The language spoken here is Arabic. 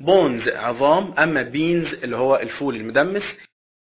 بونز عظام أما بينز اللي هو الفول المدمس